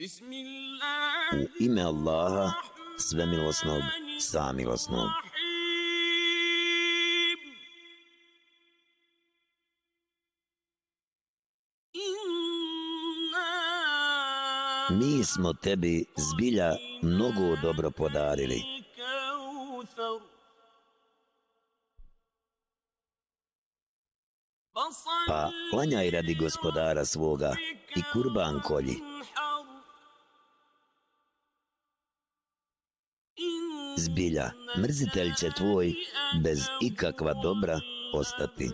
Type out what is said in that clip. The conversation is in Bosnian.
U ime Allaha, svemilosnog, samilosnog. Mi smo tebi zbilja mnogo dobro podarili. Pa klanjaj radi gospodara svoga i kurban kolji. Zbilja, mrzitelj će tvoj bez ikakva dobra ostati.